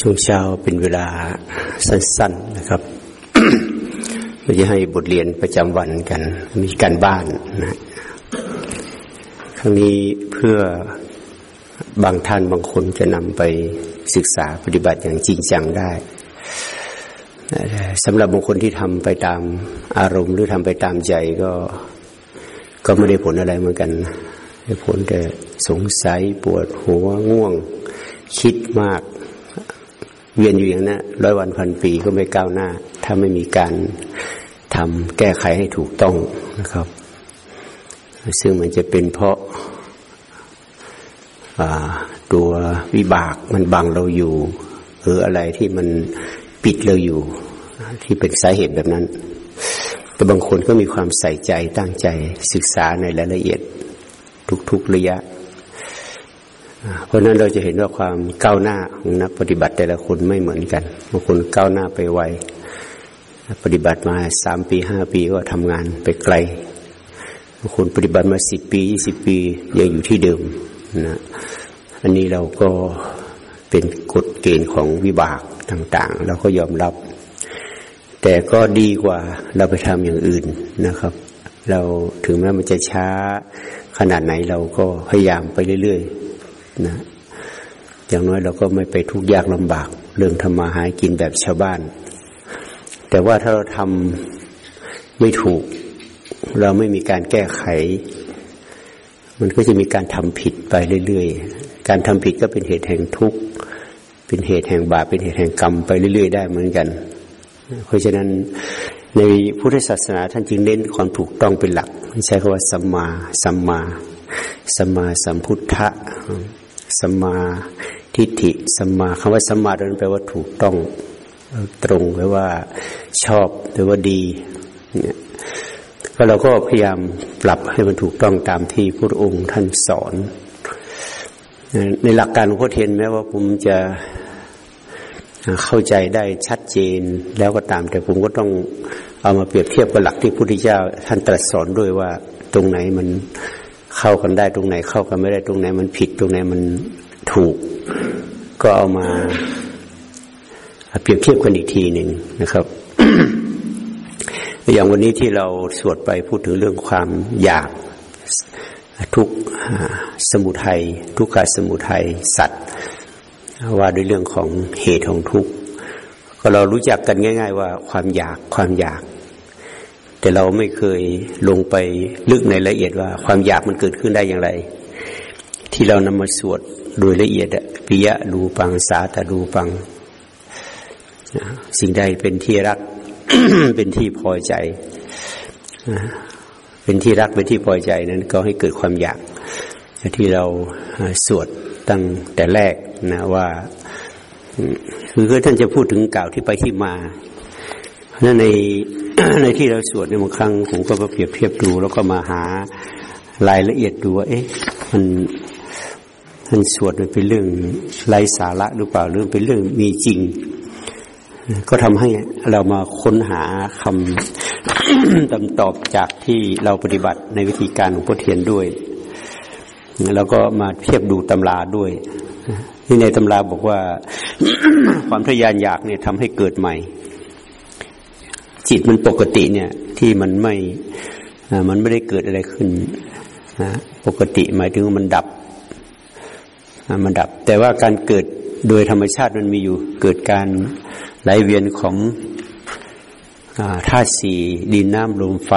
ช่วงเช้าเป็นเวลาสั้น ๆนะครับเราจะให้บทเรียนประจำวันกัน มีการบ้านนะครั้งนี้เพื่อบางท่านบางคนจะนำไปศึกษาปฏิบัติอย่างจริงจังได้สำหรับบางคนที่ทำไปตามอารมณ์ หรือทำไปตามใจก็ก็ไม่ได้ผลอะไรเหมือนกันได้ผลแต่สงสัยปวดหัวง่วงคิดมาก เวียนอยู่อย่างนั้นร้อยวันพันปีก็ไม่ก้าวหน้า ถ้าไม่มีการทำแก้ไขให้ถูกต้องนะครับ ซึ่งมันจะเป็นเพราะตัววิบากมันบังเราอยู่หรืออะไรที่มันปิดเราอยู่ ที่เป็นสาเหตุแบบนั้น แต่บางคนก็มีความใส่ใจตั้งใจศึกษาในรายละเอียดทุกๆระยะ เพราะนั้นเราจะเห็นว่าความก้าวหน้าของนักปฏิบัติแต่ละคนไม่เหมือนกันบางคนก้าวหน้าไปไวปฏิบัติมาสามปีห้าปีก็ทำงานไปไกลบางคนปฏิบัติมาสิบปียี่สิบปียังอยู่ที่เดิมนะอันนี้เราก็เป็นกฎเกณฑ์ของวิบากต่าง ๆ เราก็ยอมรับ แต่ก็ดีกว่าเราไปทำอย่างอื่นนะครับ เราถึงแม้มันจะช้าขนาดไหนเราก็พยายามไปเรื่อยๆ นะอย่างน้อยเราก็ไม่ไปทุกข์ยากลำบาก เรื่องทำมาหากินแบบชาวบ้าน แต่ว่าถ้าเราทำไม่ถูก เราไม่มีการแก้ไข มันก็จะมีการทำผิดไปเรื่อยๆ การทำผิดก็เป็นเหตุแห่งทุกข์ เป็นเหตุแห่งบาป เป็นเหตุแห่งกรรมไปเรื่อย ๆ ได้เหมือนกัน เพราะฉะนั้นในพุทธศาสนาท่านจึงเน้นความถูกต้องเป็นหลัก ใช้คำว่าสัมมา สัมมา สัมมาสัมพุทธะ สมาทิฏฐิสมาคำว่าสมานั้นแปลว่าถูกต้องตรงแปลว่าชอบหรือว่าดีเนี่ยก็เราก็พยายามปรับให้มันถูกต้องตามที่พระองค์ท่านสอน ในหลักการของพระเทนแม้ว่าผมจะเข้าใจได้ชัดเจนแล้วก็ตาม แต่ผมก็ต้องเอามาเปรียบเทียบกับหลักที่พระพุทธเจ้าท่านตรัสสอนด้วยว่าตรงไหนมัน เข้ากันได้ตรงไหน เข้ากันไม่ได้ตรงไหน มันผิดตรงไหนมันถูก ก็เอามาเปรียบเทียบกันอีกทีหนึ่งนะครับ อย่างวันนี้ที่เราสวดไปพูดถึงเรื่องความอยากทุกสมุทัยทุกขาสมุทัยสัตว์ ว่าด้วยเรื่องของเหตุของทุกข์ก็เรารู้จักกันง่าย ๆ ว่าความอยากความอยาก แต่เราไม่เคยลงไปลึกในละเอียดว่า ความอยากมันเกิดขึ้นได้อย่างไร ที่เรานำมาสวดโดยละเอียดปิยะดูปังสาตดูปัง สิ่งใดเป็นที่รัก เป็นที่พอใจ เป็นที่รักเป็นที่พอใจนั้นก็ให้เกิดความอยาก ที่เราสวดตั้งแต่แรกนะว่า คือท่านจะพูดถึงกล่าวที่ไปที่มา นั่นในในที่เราสวดในบางครั้งผมก็มาเปรียบเทียบดู แล้วก็มาหารายละเอียดดูว่าเอ๊ะมันมันสวดมันเป็นเรื่องไร้สาระหรือเปล่าหรือเป็นเรื่องมีจริง ก็ทำให้เรามาค้นหาคำตำตอบจากที่เราปฏิบัติในวิธีการของพุทเทียนด้วย แล้วก็มาเทียบดูตำราด้วยที่ในตำราบอกว่า ความทยานอยากเนี่ยทำให้เกิดใหม่ จิตมันปกติเนี่ย ที่มันไม่มันไม่ได้เกิดอะไรขึ้นนะปกติหมายถึงมันดับมันดับ แต่ว่าการเกิดโดยธรรมชาติมันมีอยู่ เกิดการไหลเวียนของธาตุสี่ดินน้ำลมไฟ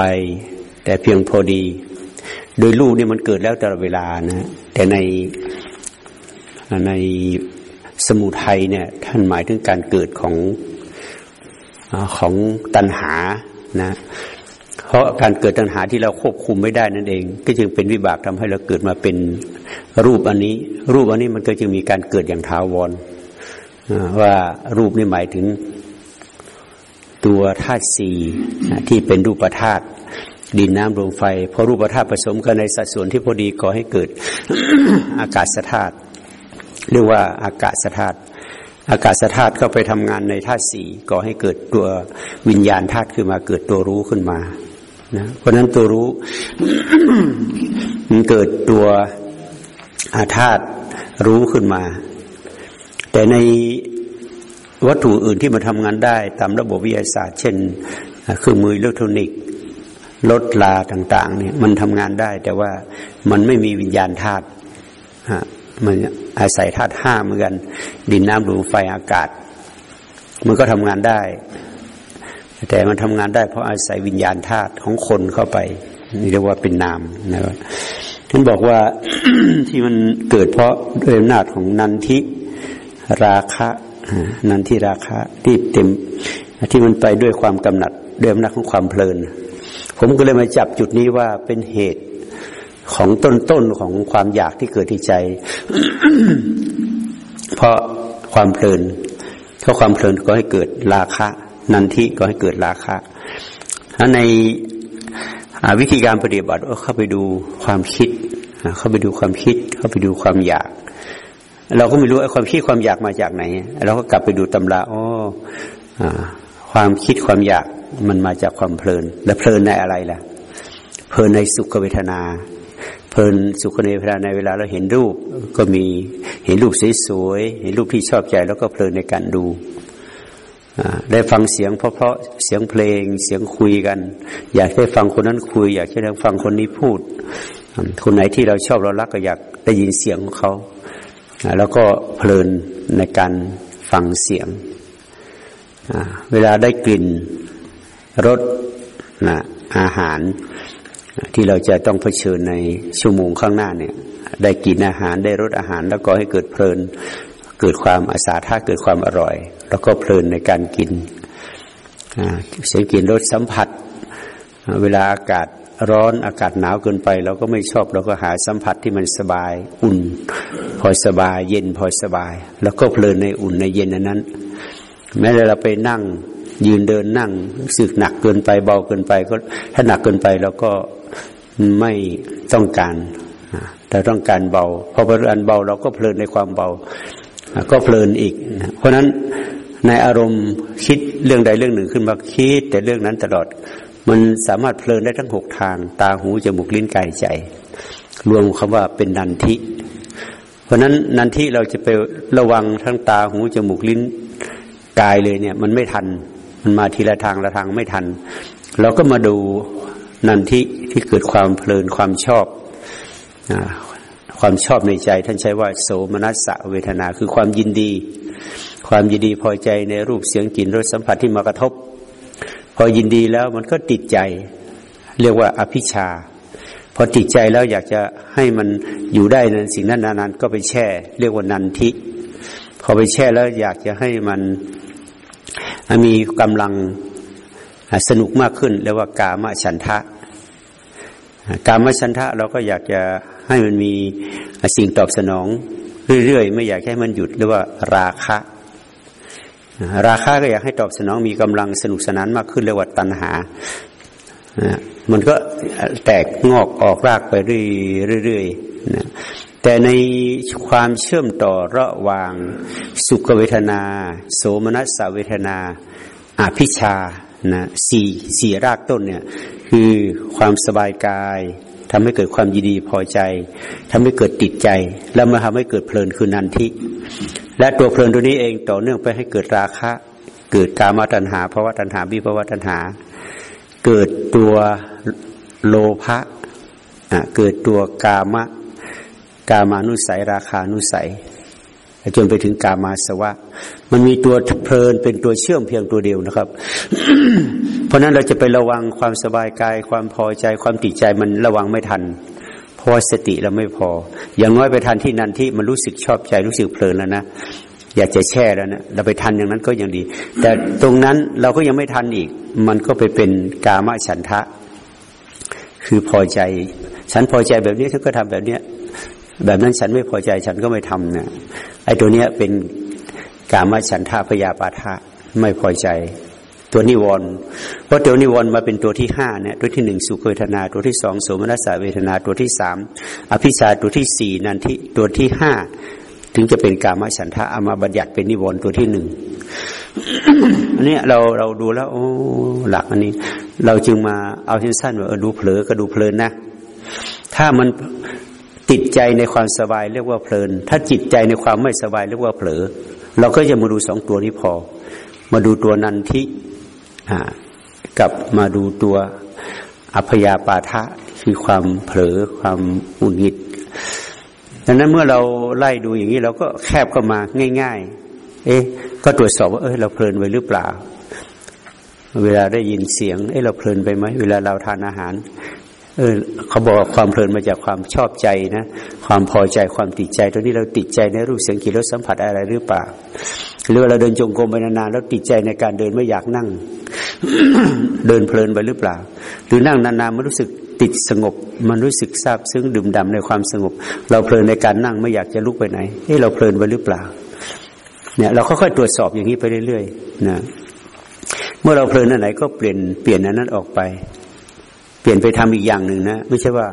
แต่เพียงพอดี โดยลูกนี่มันเกิดแล้วตลอดเวลานะแต่ในในสมุทัยเนี่ย ท่านหมายถึงการเกิดของ ของตัณหานะ เพราะการเกิดตัณหาที่เราควบคุมไม่ได้นั่นเอง ก็จึงเป็นวิบากทำให้เราเกิดมาเป็นรูปอันนี้ รูปอันนี้มันก็จึงมีการเกิดอย่างท้าวรว่ารูปนี่หมายถึงตัวธาตุสี่ที่เป็นรูปธาตุดินน้ำลมไฟพอรูปธาตุผสมกันในสัดส่วนที่พอดีก่อให้เกิดอากาศธาตุเรียกว่าอากาศธาตุ อากาศธาตุเข้าไปทำงานในธาตุสี่ก่อให้เกิดตัววิญญาณธาตุขึ้นมา เกิดตัวรู้ขึ้นมานะเพราะนั้นตัวรู้มันเกิดตัวอาธาตุรู้ขึ้นมา แต่ในวัตถุอื่นที่มาทำงานได้ ตามระบบวิทยาศาสตร์ เช่นเครื่องมืออิเล็กทรอนิกส์รถลาต่าง ๆ เนี่ย มันทำงานได้ แต่ว่ามันไม่มีวิญญาณธาตุ มันอาศัยธาตุห้าเหมือนกัน ดินน้ำลมไฟอากาศ มันก็ทำงานได้ แต่มันทำงานได้เพราะอาศัยวิญญาณธาตุของคนเข้าไปนี่เรียกว่าเป็นนามนะครับท่านบอกว่าที่มันเกิดเพราะด้วยอำนาจของนันทิราคะนันทิราคะที่เต็มที่มันไปด้วยความกำหนัดด้วยอำนาจของความเพลิน ผมก็เลยมาจับจุดนี้ว่าเป็นเหตุ ของต้นต้นของความอยากที่เกิดที่ใจ เพราะความเพลินเพราะความเพลินก็ให้เกิดราคะ นันทิก็ให้เกิดราคะในวิธีการปฏิบัติเข้าไปดูความคิด เข้าไปดูความคิด เข้าไปดูความอยาก เราก็ไม่รู้ไอ้ความคิดความอยากมาจากไหน เราก็กลับไปดูตำราอ๋อความคิดความอยากมันมาจากความเพลิน และเพลินในอะไรล่ะ เพลินในสุขเวทนา เพลินสุขเวทนาในเวลาเราเห็นรูปก็มีเห็นรูปสวยๆเห็นรูปที่ชอบใจแล้วก็เพลินในการดูได้ฟังเสียงเพราะๆเสียงเพลงเสียงคุยกัน อยากได้ฟังคนนั้นคุย อยากได้ฟังคนนี้พูด คนไหนที่เราชอบเรารักก็อยากได้ยินเสียงของเขา แล้วก็เพลินในการฟังเสียง เวลาได้กลิ่นรสนะอาหาร ที่เราจะต้องเผชิญในชั่วโมงข้างหน้าเนี่ย ได้กินอาหารได้รสอาหาร แล้วก็ให้เกิดเพลิน เกิดความอาสาท่าเกิดความอร่อย แล้วก็เพลินในการกินเสียงกินรสสัมผัส เวลาอากาศร้อนอากาศหนาวเกินไป เราก็ไม่ชอบเราก็หาสัมผัสที่มันสบาย อุ่น พอสบาย เย็นพอสบาย แล้วก็เพลินในอุ่นในเย็นนั้น แม้แต่เราไปนั่งยืนเดินนั่งสึกหนักเกินไปเบาเกินไปก็ถ้าหนักเกินไปเราก็ ไม่ต้องการเราต้องการเบาพอเพลินเบาเราก็เพลินในความเบา ก็เพลินอีก เพราะฉะนั้นในอารมณ์คิดเรื่องใดเรื่องหนึ่งขึ้นมาคิด แต่เรื่องนั้นตลอด มันสามารถเพลินได้ทั้งหกทาง ตาหูจมูกลิ้นกายใจ รวมคำว่าเป็นนันทิ เพราะนั้นนันทิเราจะไประวังทั้งตาหูจมูกลิ้นกายเลยเนี่ย มันไม่ทัน มันมาทีละทางละทางไม่ทัน เราก็มาดู นันทิที่เกิดความเพลินความชอบความชอบในใจ ท่านใช้ว่าโสมนัสสะเวทนาคือความยินดี ความยินดีพอใจในรูปเสียงกลิ่นรสสัมผัสที่มากระทบ พอยินดีแล้วมันก็ติดใจ เรียกว่าอภิชาพอติดใจแล้วอยากจะให้มันอยู่ได้นั้นสิ่งนั้นนานๆก็ไปแช่ เรียกว่านันทิพอไปแช่แล้วอยากจะให้มันมีกำลัง สนุกมากขึ้นเรียกว่ากามฉันทะ กามฉันทะเราก็อยากจะให้มันมีสิ่งตอบสนองเรื่อยๆ ไม่อยากให้มันหยุดเรียกว่าราคะ ราคะก็อยากให้ตอบสนองมีกำลังสนุกสนานมากขึ้นเรียกว่าตัณหา มันก็แตกงอกออกรากไปเรื่อยๆนะแต่ในความเชื่อมต่อระหว่างสุขเวทนา โสมนัสเวทนาอภิชา นะสี่สี่รากต้นเนี่ยคือความสบายกายทำให้เกิดความยินดีพอใจทำให้เกิดติดใจ แล้วมาทำให้เกิดเพลินคือนันทิ และตัวเพลินตัวนี้เองต่อเนื่องไปให้เกิดราคะ เกิดกามาตัณหาภาวะตัณหาวิภาวะตัณหา เกิดตัวโลภะเกิดตัวกามะ กามานุสัยราคานุสัย จนไปถึงกามาสวะ มันมีตัวเพลินเป็นตัวเชื่อมเพียงตัวเดียวนะครับ เพราะนั้นเราจะไประวังความสบายกาย ความพอใจความติดใจมันระวังไม่ทันเพราะสติเราไม่พอ อย่างน้อยไปทันที่นั้นที่มันรู้สึกชอบใจรู้สึกเพลินแล้วนะอยากจะแช่แล้วนะเราไปทันอย่างนั้นก็ยังดี แต่ตรงนั้นเราก็ยังไม่ทันอีก มันก็ไปเป็นกามฉันทะ คือพอใจ ฉันพอใจแบบนี้ฉันก็ทำแบบเนี้ย แบบนั้นฉันไม่พอใจฉันก็ไม่ทำเนี่ยไอ้ตัวเนี้ยเป็นกามฉันทะพยาปาทะไม่พอใจ ตัวนิวรณ์เพราะตัวนิวรณ์มาเป็นตัวที่ห้าเนี่ยตัวที่หนึ่งสุขเวทนา ตัวที่สองโสมนัสเวทนาตัวที่สามอภิชาตัวที่สี่นันทิตัวที่ห้าถึงจะเป็นกามฉันทะเอามาบัญญัติเป็นนิวรณ์ตัวที่หนึ่งอันนี้เราเราดูแล้ว โอ้หลักอันนี้ เราจึงมาเอาสั้นๆว่าเออดูเผลอก็ดูเพลินนะ ถ้ามัน ติดใจในความสบายเรียกว่าเพลิน ถ้าจิตใจในความไม่สบายเรียกว่าเผลอ เราก็จะมาดูสองตัวนี้พอ มาดูตัวนันทิกับมาดูตัวอัพยาปาทะคือความเผลอความอุนิดดังนั้นเมื่อเราไล่ดูอย่างนี้เราก็แคบเข้ามาง่าย ๆ เอ๊ะ ก็ตรวจสอบว่าเออเราเพลินไปหรือเปล่า เวลาได้ยินเสียง เอ๊ะเราเพลินไปไหมเวลาเราทานอาหาร เออเขาบอกว่าความเพลินมาจากความชอบใจนะ ความพอใจความติดใจตรงนี้เราติดใจในรูปเสียงกลิ่นรสสัมผัสอะไรหรือเปล่าหรือเราเดินจงกรมไปนานๆแล้วติดใจในการเดินไม่อยากนั่ง เดินเพลินไปหรือเปล่า หรือนั่งนานๆมันรู้สึกติดสงบ มันรู้สึกซาบซึ้งดื่มด่ำในความสงบ เราเพลินในการนั่งไม่อยากจะลุกไปไหนเฮ้เราเพลินไปหรือเปล่า เนี่ย เราค่อยๆตรวจสอบอย่างนี้ไปเรื่อยๆนะเมื่อเราเพลินอันไหนก็เปลี่ยนเปลี่ยนอันนั้นออกไป ปลี่ยนไปทำอีกอย่างหนึ่งนะไม่ใช่ว่า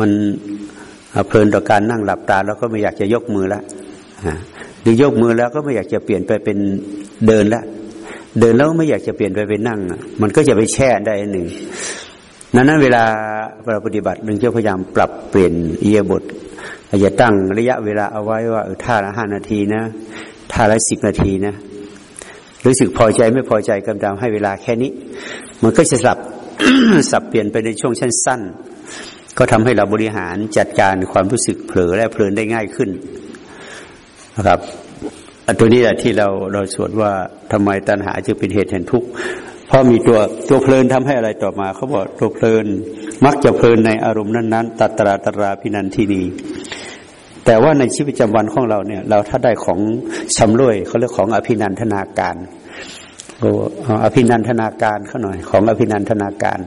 มันเพลินต่อการนั่งหลับตา แล้วก็ไม่อยากจะยกมือละหรือยกมือแล้วก็ไม่อยากจะเปลี่ยนไปเป็นเดินละ เดินแล้วไม่อยากจะเปลี่ยนไปเป็นนั่ง มันก็จะไปแช่ได้หนึ่งนั้นนั้นเวลาเราปฏิบัติหนึ่งเจะพยายามปรับเปลี่ยนเอียบทอาจจะตั้งระยะเวลาเอาไว้ว่าท่าละห้านาทีนะท่าละสิบนาทีนะรู้สึกพอใจไม่พอใจกำลังให้เวลาแค่นี้ มันก็จะสลับ สับเปลี่ยนไปในช่วงสั้นๆก็ทำให้เราบริหารจัดการความรู้สึกเผลอและเพลินได้ง่ายขึ้นนะครับอันตัวนี้แหละที่เราเราสวดว่าทำไมตัณหาจึงเป็นเหตุแห่งทุกข์เพราะมีตัวตัวเพลินทำให้อะไรต่อมาเขาบอกตัวเพลินมักจะเพลินในอารมณ์นั้นๆตัตราตราพินันทีนีแต่ว่าในชีวิตประจำวันของเราเนี่ย เราถ้าได้ของชำรวยเขาเรียกของอภินันทนาการ โอ้อภินันทนาการเขาหน่อย ของอภินันทนาการ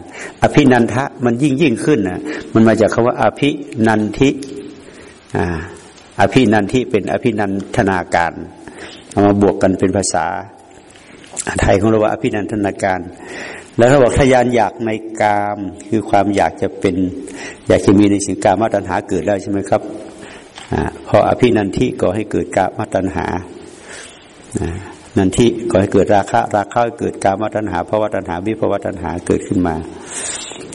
อภินันทะมันยิ่งยิ่งขึ้นนะมันมาจากคาว่า อภินันทิอ่าอภินันทิเป็นอภินันทนาการเอามาบวกกันเป็นภาษา ไทยของเราว่าอภินันทนาการ แล้วเราบอกทยานอยากในกามคือความอยากจะเป็น อยากจะมีในสิ่งกามาตัญหาเกิดแล้วใช่ไหมครับอพออภินันทิก่อให้เกิดกามาตัญหา นันทิก่อให้เกิดราคะ ราคะเกิดกามตัญหาภาวะตัญหาวิภาวะตัญหาเกิดขึ้นมา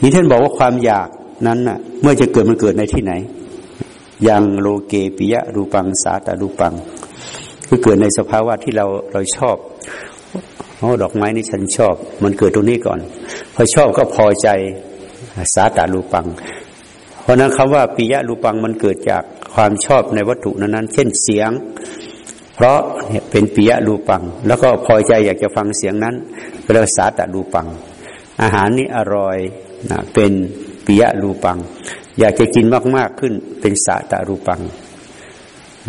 นี่ท่านบอกว่าความอยากนั้นน่ะ เมื่อจะเกิดมันเกิดในที่ไหน ยังโลเกปิยะรูปังสาตารูปัง คือเกิดในสภาวะที่เราเราชอบโอ้ดอกไม้นี่ฉันชอบ มันเกิดตรงนี้ก่อน พอชอบก็พอใจสาตารูปัง เพราะนั้นคำว่าปิยะรูปังมันเกิดจากความชอบในวัตถุนั้นๆเช่นเสียง เพราะเป็นปิยะรูปัง แล้วก็พอใจอยากจะฟังเสียงนั้นเรียกสาตารูปัง อาหารนี้อร่อยนะเป็นปิยะรูปัง อยากจะกินมาก ๆ ขึ้นเป็นสาตารูปัง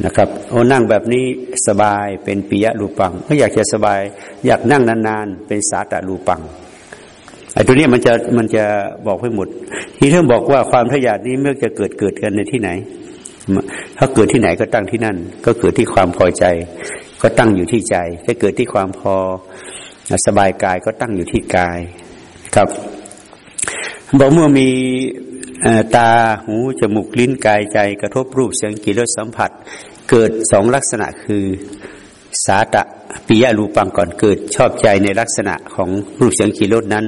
นะครับโอ้นั่งแบบนี้สบายเป็นปิยะรูปังไม่อยากจะสบาย อยากนั่งนานๆเป็นสาตารูปังไอ้ตัวนี้มันจะมันจะบอกให้หมดที่เรื่องบอกว่าความทยานนี้เมื่อจะเกิดเกิดกันในที่ไหน ถ้าเกิดที่ไหนก็ตั้งที่นั่น ก็เกิดที่ความพอใจ ก็ตั้งอยู่ที่ใจ ถ้าเกิดที่ความพอสบายกายก็ตั้งอยู่ที่กายครับบอกเมื่อมีตาหูจมูกลิ้นกายใจ กระทบรูปเสียงกลิ่นรสสัมผัส เกิดสองลักษณะคือสาตะปิยะรูปังก่อนเกิดชอบใจในลักษณะของรูปเสียงกลิ่นรสนั้น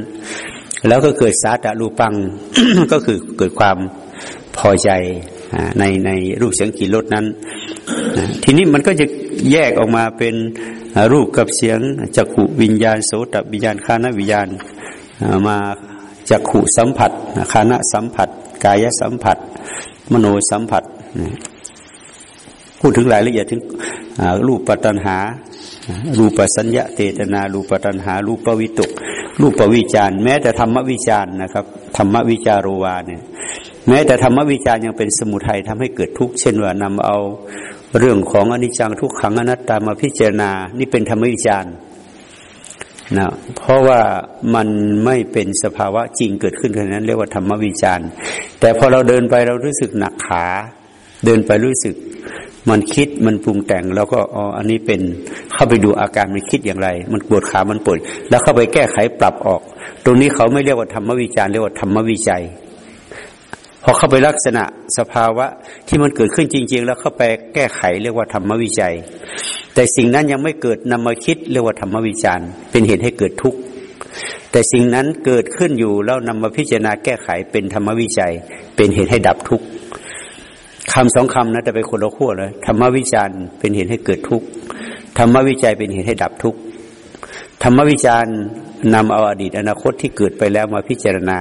แล้วก็เกิดสาตะรูปังก็คือเกิดความพอใจ ในในรูปเสียงกลิ่นรสนั้น ทีนี้มันก็จะแยกออกมาเป็นรูปกับเสียงจักขุวิญญาณโสตวิญญาณคานวิญญาณมาจักขุสัมผัสคานะสัมผัส กายสัมผัส มโนสัมผัส พูดถึงรายละเอียดถึงรูปปัตนหา รูปสัญญาเตตนา รูปตันหา รูปวิตก รูปวิจารแม้แต่ธรรมวิจารนะครับธรรมวิจารวาเนี่ย แม้แต่ธรรมวิจารยังเป็นสมุทัยทำให้เกิดทุกข์เช่นว่านำเอาเรื่องของอนิจจังทุกขังอนัตตามาพิจารณา นี่เป็นธรรมวิจารนะเพราะว่ามันไม่เป็นสภาวะจริงเกิดขึ้นแค่นั้นเรียกว่าธรรมวิจารณ์แต่พอเราเดินไปเรารู้สึกหนักขา เดินไปรู้สึก มันคิดมันปรุงแต่ง แล้วก็อ๋ออันนี้เป็นเข้าไปดูอาการมันคิดอย่างไร มันปวดขามันปวดแล้วเข้าไปแก้ไขปรับออก ตรงนี้เขาไม่เรียกว่าธรรมวิจารณ์เรียกว่าธรรมวิจัย พอเข้าไปลักษณะสภาวะที่มันเกิดขึ้นจริง ๆ แล้วเข้าไปแก้ไขเรียกว่าธรรมวิจัย แต่สิ่งนั้นยังไม่เกิดนำมาคิดเรียกว่าธรรมวิจารเป็นเหตุให้เกิดทุกข์แต่สิ่งนั้นเกิดขึ้นอยู่แล้วนำมาพิจารณาแก้ไขเป็นธรรมวิจัย เป็นเหตุให้ดับทุกข์คำสองคำนะแต่ไปคนละขั้วเลยธรรมวิจารเป็นเหตุให้เกิดทุกข์ธรรมวิจัยเป็นเหตุให้ดับทุกข์ธรรมวิจารณ์นำเอาอดีตอนาคตที่เกิดไปแล้วมาพิจารณา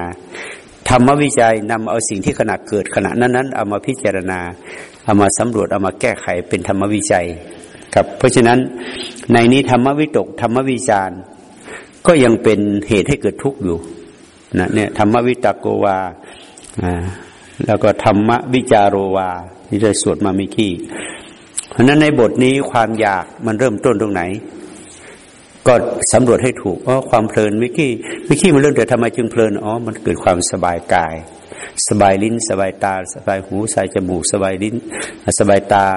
ธรรมวิจัยนำเอาสิ่งที่ขณะเกิดขณะนั้นๆเอามาพิจารณาเอามาสำรวจเอามาแก้ไขเป็นธรรมวิจัยครับ เพราะฉะนั้นในนี้ธรรมวิตกธรรมวิจารก็ยังเป็นเหตุให้เกิดทุกข์อยู่นะเนี่ยธรรมวิตกโกวาอ่าแล้วก็ธรรมวิจารโรวาที่ได้สวดมาเมื่อกี้เพราะนั้นในบทนี้ความอยากมันเริ่มต้นตรงไหน ก็สำรวจให้ถูกอ๋อความเพลินเมื่อกี้เมื่อกี้มันเริ่มแต่ทำไมจึงเพลินอ๋อมันเกิดความสบายกาย สบายลิ้น สบายตา สบายหูสบายจมูก สบายลิ้น สบายตา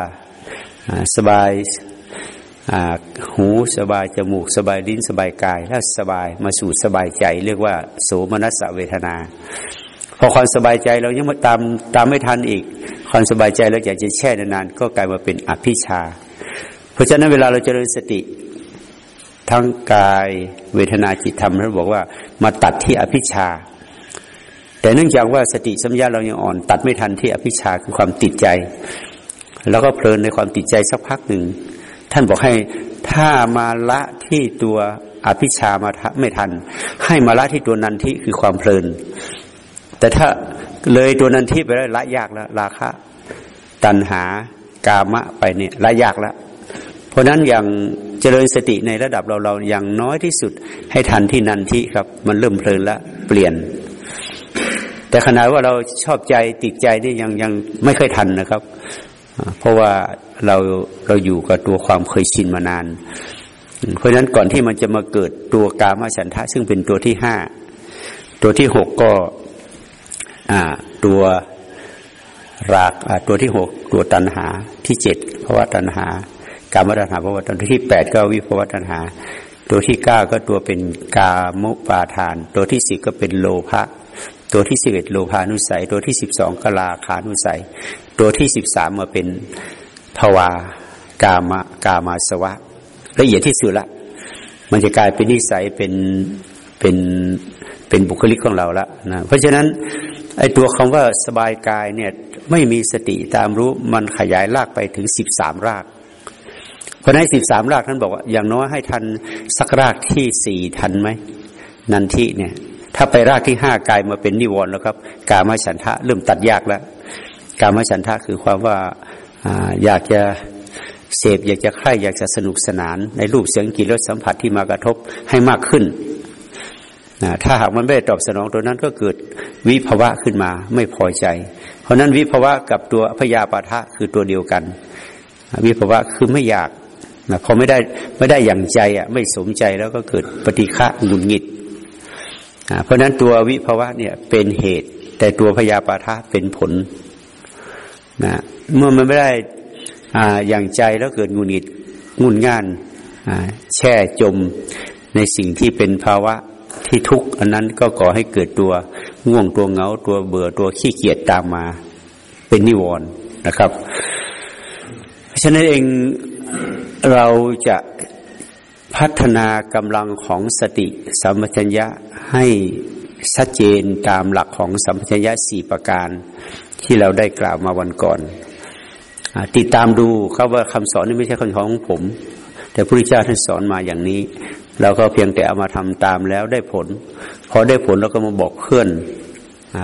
สบายหูสบายจมูก สบายลิ้นสบายกายถ้าสบายมาสู่สบายใจ เรียกว่า โสมนัสเวทนา พอความสบายใจเรายังมาตามตามไม่ทันอีก ความสบายใจเราอยากจะแช่นานๆก็กลายมาเป็นอภิชา เพราะฉะนั้นเวลาเราจเจริญสติ ทั้งกายเวทนาจิตธรรมเราบอกว่า มาตัดที่อภิชา แต่เนื่องจากว่าสติสัมยาเรายังอ่อน ตัดไม่ทันที่อภิชาคือความติดใจ แล้วก็เพลินในความติดใจสักพักหนึ่ง ท่านบอกให้ถ้ามาละที่ตัวอภิชามาไม่ทัน ให้มาละที่ตัวนันทิคือความเพลิน แต่ถ้าเลยตัวนันที่ไปแล้วละยากแล้วราคะ ตัณหากามะไปเนี่ยละยากแล้วเพราะนั้นอย่าง จริญสติในระดับเราเราอย่างน้อยที่สุดให้ทันที่นันทิครับ มันเริ่มเพลินละเปลี่ยน แต่ขณะว่าเราชอบใจติดใจนี่ยังยังไม่เคยทันนะครับ เพราะว่าเราเราอยู่กับตัวความเคยชินมานาน เพราะฉะนั้นก่อนที่มันจะมาเกิดตัวกามฉันทะ ซึ่งเป็นตัวที่ห้าตัวที่หกก็ตัวรากตัวที่หกตัวตันหาที่เจ็ดภาะวะตันหา การมตันหาภาวะตันที่แปดก็วิภาวตันหา ตัวที่เก้าก็ตัวเป็นกามุปาทาน ตัวที่สิบก็เป็นโลภะตัวที่สิบเอ็ดโลภานุสัย ตัวที่สิบสองกลาขานุสัย ตัวที่สิบสามมาเป็นภวากามะกามาสวะ ละเอียดที่สุดละ มันจะกลายเป็นนิสัยเป็นเป็นเป็นบุคลิกของเราละนะเพราะฉะนั้นไอ้ตัวคำว่าสบายกายเนี่ยไม่มีสติตามรู้มันขยายรากไปถึงสิบสามราก ราะในสิบสามรากท่านบอกว่าอย่างน้อยให้ทันสักรากที่สี่ทันไหมนันทิเนี่ย ถ้าไปรากที่ห้ากายมาเป็นนิวรณ์แล้วครับ กามาฉันทะเริ่มตัดยากแล้ว กามาฉันทะคือความว่าอยากจะเสพอยากจะใคร่อยากจะสนุกสนาน ในรูปเสียงกลิ่นรสสัมผัสที่มากระทบให้มากขึ้นนะถ้าหากมันไม่ตอบสนองตัวนั้นก็เกิดวิภวะขึ้นมาไม่พอใจ เพราะนั้นวิภวะกับตัวพยาปาทะคือตัวเดียวกัน วิภวะคือไม่อยาก นะพอไม่ได้ไม่ได้อย่างใจอะ ไม่สมใจแล้วก็เกิดปฏิฆะหงุดหงิดเพราะนั้นตัววิภาวะเนี่ยเป็นเหตุ แต่ตัวพยาปาทะเป็นผลนะเมื่อมันไม่ได้ออย่างใจแล้วเกิดงุนหงิดงุนง่านแช่จมในสิ่งที่เป็นภาวะที่ทุกข์อันนั้นก็ก่อให้เกิดตัวง่วงตัวเหงาตัวเบื่อตัวขี้เกียจตามมา เป็นนิวรณ์นะครับฉะนั้นเอง เราจะพัฒนากำลังของสติสัมปชัญญะให้ชัดเจนตามหลักของสัมปชัญญะสี่ประการที่เราได้กล่าวมาวันก่อน ติดตามดูครับว่าคำสอนนี้ไม่ใช่คำสอนของผม แต่พระพุทธเจ้าท่านสอนมาอย่างนี้ เราก็เพียงแต่เอามาทำตามแล้วได้ผล พอได้ผลเราก็มาบอกเพื่อน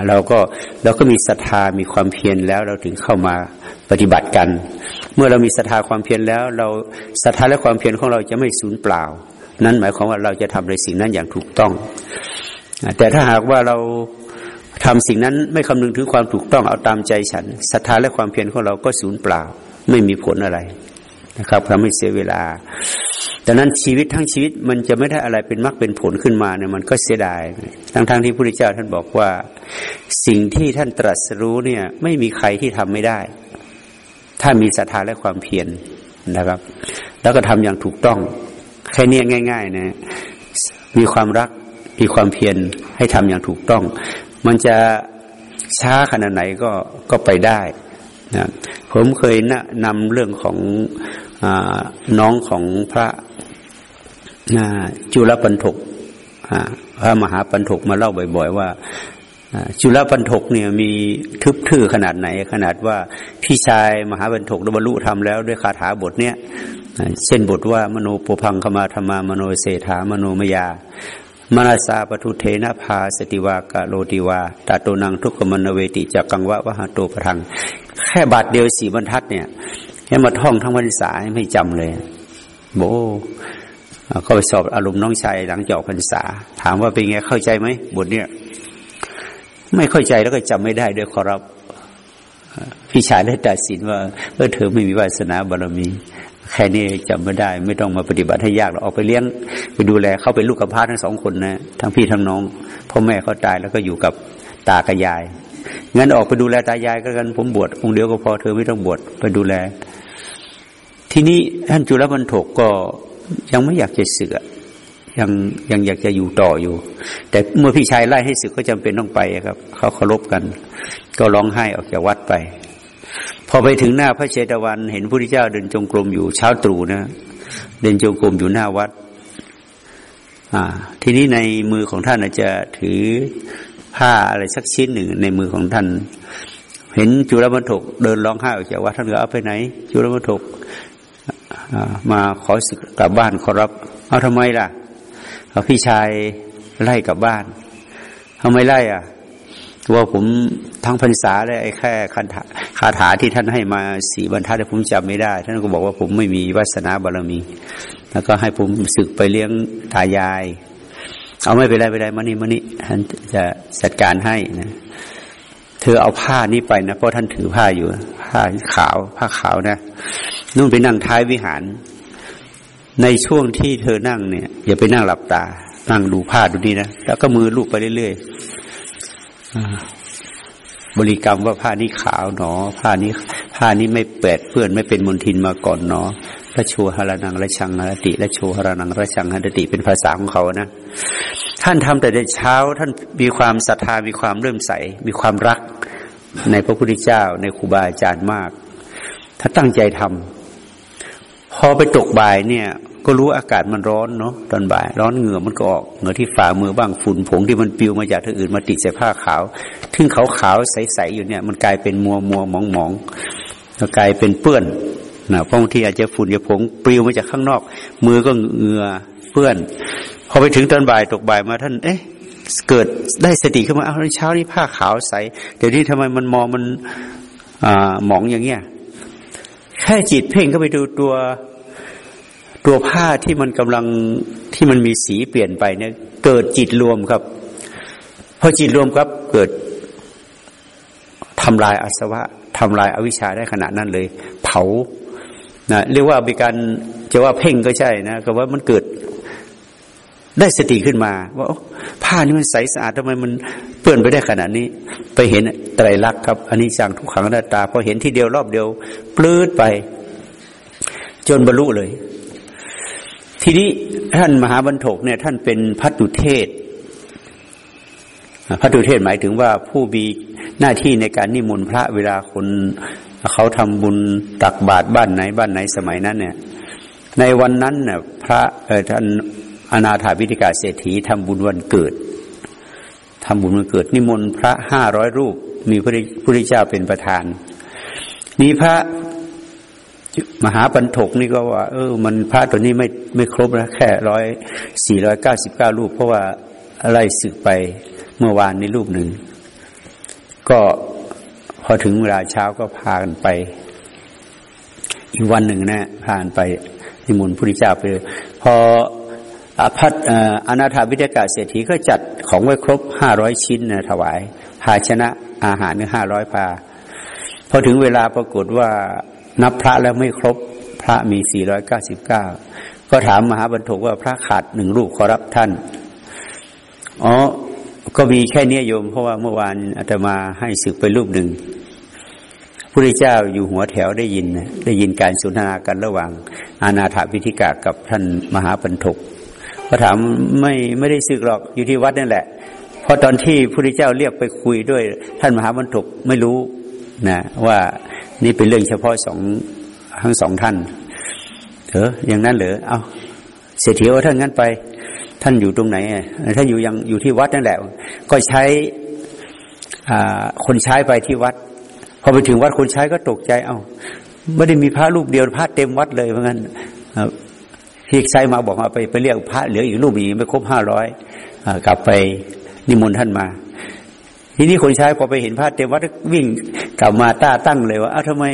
เราก็เราก็มีศรัทธามีความเพียรแล้วเราถึงเข้ามาปฏิบัติกัน เมื่อเรามีศรัทธาความเพียรแล้ว เราศรัทธาและความเพียรของเราจะไม่สูญเปล่า นั่นหมายความว่าเราจะทำในสิ่งนั้นอย่างถูกต้อง แต่ถ้าหากว่าเราทำสิ่งนั้นไม่คำนึงถึงความถูกต้องเอาตามใจฉันศรัทธาและความเพียรของเราก็สูญเปล่า ไม่มีผลอะไรนะครับทำให้เสียเวลาดังนั้นชีวิตทั้งชีวิตมันจะไม่ได้อะไรเป็นมรรคเป็นผลขึ้นมาเนี่ยมันก็เสียดาย ทั้งๆทที่พระพุทธเจ้าท่านบอกว่า สิ่งที่ท่านตรัสรู้เนี่ย ไม่มีใครที่ทำไม่ได้ ถ้ามีศรัทธาและความเพียรนนะครับ แล้วก็ทำอย่างถูกต้อง แค่นี้ง่าย ๆ นะ มีความรักมีความเพียรให้ทำอย่างถูกต้อง มันจะช้าขนาดไหนก็ก็ไปได้นะผมเคยนะนำเรื่องของอน้องของพระจุลปันถกพระมหาปันถกมาเล่าบ่อย ๆ ว่า จุลปันถกเนี่ยมีทึบทื่อขนาดไหน ขนาดว่าพี่ชายมหาปันถกได้บรรลุธรรมแล้วด้วยคาถาบทเนี้ยเช่นบทว่ามโนปุพังคมาธรรมามโนเศธามโนมยามนาสาปทุเทนะพาสติวากะโลติวาตาโตนังทุกขมนเวติจักกังวะวะหาโตปะทัง แค่บาทเดียวสี่บรรทัดเนี่ยให้มาท่องทั้งวันษาไม่จำเลยโบเขาไปสอบอารมณ์น้องชายหลังจอกพรรษา ถามว่าเป็นไงเข้าใจไหมบทเนี้ย ไม่เข้าใจแล้วก็จำไม่ได้ด้วยขอรับพี่ชายได้ตัดสินว่าเออเธอไม่มีวาสนาบารมี แค่นี้จำไม่ได้ ไม่ต้องมาปฏิบัติให้ยากเราออกไปเลี้ยงไปดูแลเขาเป็นลูกกับพาทั้งสองคนนะทั้งพี่ทั้งน้องพ่อแม่เขาตายแล้วก็อยู่กับตากับยายงั้นออกไปดูแลตายายก็กันผมบวชองค์เดียวก็พอเธอไม่ต้องบวชไปดูแล ทีนี้ท่านจุลบรรทกก็ยังไม่อยากจะเสือ ยังยังอยากจะอยู่ต่ออยู่ แต่เมื่อพี่ชายไล่ให้ศึกก็จำเป็นต้องไปครับ เขาเคารพกัน ก็ร้องไห้ออกจากวัดไป พอไปถึงหน้าพระเชตวัน เห็นพระพุทธเจ้าเดินจงกรมอยู่เช้าตรู่นะ เดินจงกรมอยู่หน้าวัด อ่า ทีนี้ในมือของท่านอาจจะถือผ้าอะไรสักชิ้นหนึ่งในมือของท่าน เห็นจุลบรรทกเดินร้องไห้ออกจากวัดท่านก็เอาไปไหน จุลบรรทกมาขอสึกกลับบ้านขอรับ เอาทำไมล่ะ เอาพี่ชายไล่กลับบ้านทำไมไล่อะว่าผมทั้งพรรษาเลยไอ้แค่คาถาคาถาที่ท่านให้มาสี่บรรทัดผมจำไม่ได้ ท่านก็บอกว่าผมไม่มีวาสนาบารมี แล้วก็ให้ผมศึกไปเลี้ยงตายาย เอาไม่เป็นไรไปไรมานี่มานี่ท่านจะจัดการให้นะเธอเอาผ้านี้ไปนะเพราะท่านถือผ้าอยู่ ผ้าขาว ผ้าขาวนะนู่นไปนั่งท้ายวิหาร ในช่วงที่เธอนั่งเนี่ย อย่าไปนั่งหลับตา นั่งดูผ้าดูนี่นะแล้วก็มือลูบไปเรื่อยๆบริกรรมว่าผ้านี้ขาวหนอ ผ้านี้ผ้านี้ไม่แปดเปื้อนไม่เป็นมลทินมาก่อนหนอระโชหรนังระชังหรติระโชหรนังระชังหรติเป็นภาษาของเขานะ ท่านทำแต่ในเช้าท่านมีความศรัทธามีความเริ่มใส มีความรักในพระพุทธเจ้าในครูบาอาจารย์มาก ถ้าตั้งใจทำ พอไปตกบ่ายเนี่ย ก็รู้อากาศมันร้อนเนาะตอนบ่าย ร้อนเหงื่อมันก็ออกเหงื่อที่ฝ่ามือบ้างฝุ่นผงที่มันปิวมาจากที่อื่นมาติดใส่ผ้าขาวทึ่งขาวขาวใสๆอยู่เนี่ย มันกลายเป็นมัวมัวมองมองกลายเป็นเปื้อนนะบางทีอาจจะฝุ่นจะผงปลิวมาจากข้างนอก มือก็เหงื่อเปื้อน พอไปถึงตอนบ่ายตกบ่ายมาท่าน เอ๊ะ เกิดได้สติขึ้นมาอ้าวเช้านี้ผ้าขาวใสเดี๋ยวนี้ทำไมมันมองมันอ่าหมองอย่างเงี้ย แค่จิตเพ่งเข้าไปดูตัวตัวผ้าที่มันกำลังที่มันมีสีเปลี่ยนไปเนี่ย เกิดจิตรวมครับพอจิตรวมครับเกิดทำลายอาสวะทำลายอาวิชชาได้ขนาดนั้นเลย เผานะเรียกว่ามีการจะว่าเพ่งก็ใช่นะก็ว่ามันเกิด ได้สติขึ้นมาว่าผ้านี้มันใสสะอาดทำไมมันเปื้อนไปได้ขนาดนี้ ไปเห็นไตรลักษณ์ครับอันนี้จังทุกขังหน้าตาพอเห็นที่เดียวรอบเดียวปลื้ดไป จนบรรลุเลย ทีนี้ท่านมหาบรรทกเนี่ย ท่านเป็นพัตุเทศพัตุเทศหมายถึงว่าผู้มีหน้าที่ในการนิมนต์พระเวลาคนเขาทำบุญตักบาตรบ้านไหนบ้านไหนสมัยนั้นเนี่ย ในวันนั้นเนี่ยพระเออท่าน อนาถาพิธิกาเศรษฐีทำบุญวันเกิดทำบุญวันเกิด นิมนต์พระห้าร้อยรูป มีพระพุทธเจ้าเป็นประธานมีพระมหาปันถกนี่ก็ว่า เออ มันพระตัวนี้ไม่ไม่ครบนะแค่ร้อยสี่ร้อยเก้าสิบเก้ารูป เพราะว่าอะไรสึกไปเมื่อวานนี้รูปหนึ่ง ก็พอถึงเวลาเช้าก็พากันไป อีกวันหนึ่งนะผ่านไปนิมนต์พระพุทธเจ้าไปพอ พัดอนาถาวิทยากาเศรษฐีก็จัดของไว้ครบห้าร้อยชิ้นนะถวาย ภาชนะอาหารนี่ห้าร้อยพาพอถึงเวลาปรากฏว่านับพระแล้วไม่ครบพระมีสี่ร้อยเก้าสิบเก้าก็ถามมหาบรรทุกว่าพระขาดหนึ่งรูปขอรับท่านอ๋อก็มีแค่นี้โยม เพราะว่าเมื่อวานอาตมาให้ศึกไปรูปหนึ่งพระเจ้าอยู่หัวแถวได้ยิน ได้ยินการสนทนากันระหว่างอาณาถาพิธิกากับท่านมหาบรรทุก ก็ถามไม่ไม่ได้สึกหรอกอยู่ที่วัดนั่นแหละ เพราะตอนที่พระพุทธเจ้าเรียกไปคุยด้วย ท่านมหาบรรทุกไม่รู้นะว่านี่เป็นเรื่องเฉพาะสองทั้งสองท่านเถออย่างนั้นเหรอเอาเสียทีว่าท่านงั้นไป ท่านอยู่ตรงไหนท่านอยู่ยังอยู่ที่วัดนั่นแหละ ก็ใช้คนใช้ไปที่วัด พอไปถึงวัดคนใช้ก็ตกใจ เอา้าไม่ได้มีพระรูปเดียวพระเต็มวัดเลยเพราะงั้น พี่ชายมาบอกว่าไปไปเรียกพระเหลืออีกรูปอีกไม่ครบห้าร้อยกลับไปนิมนต์ท่านมา ทีนี้คนใช้พอไปเห็นพระเต็มวัดวิ่งกลับมาต้าตั้งเลยว่าอ้าวทำไม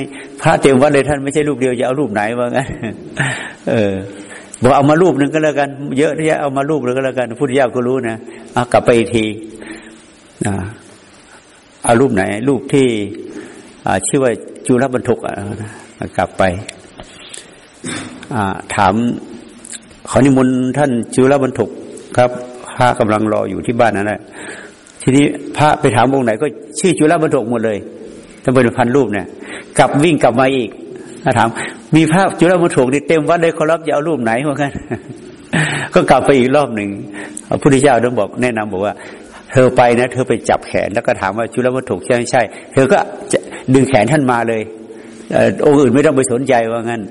พระเต็มวัดเลยท่านไม่ใช่รูปเดียวจะเอารูปไหนวะงั้นเออบอกเอามารูปหนึ่งก็แล้วกัน เยอะที่เอามารูปหนึ่งก็แล้วกันพุทธเจ้าก็รู้นะเอากลับไปอีกทีเอารูปไหน รูปที่ชื่อว่าจุลบรรทุกกลับไปถาม ขอนิมนต์ท่านจุลบรรทุกครับ พระกำลังรออยู่ที่บ้านนั่นแหละทีนี้พระไปถามองค์ไหนก็ชื่อจุลบรรทุกหมดเลยทั้งเป็นพันรูปเนี่ย กลับวิ่งกลับมาอีกถ้าถาม มีภาพจุลบรรทุกนี่เต็มวัดเลยขอรับจะเอารูปไหนเหมือนกันก็กลับไปอีกรอบหนึ่งพระพุทธเจ้าต้องบอกแนะนำบอกว่า เธอไปนะ เธอไปจับแขนแล้วก็ถามว่าจุลวัตถุใช่ไม่ใช่ เธอก็ดึงแขนท่านมาเลยองค์อื่นไม่ต้องไปสนใจว่างั้น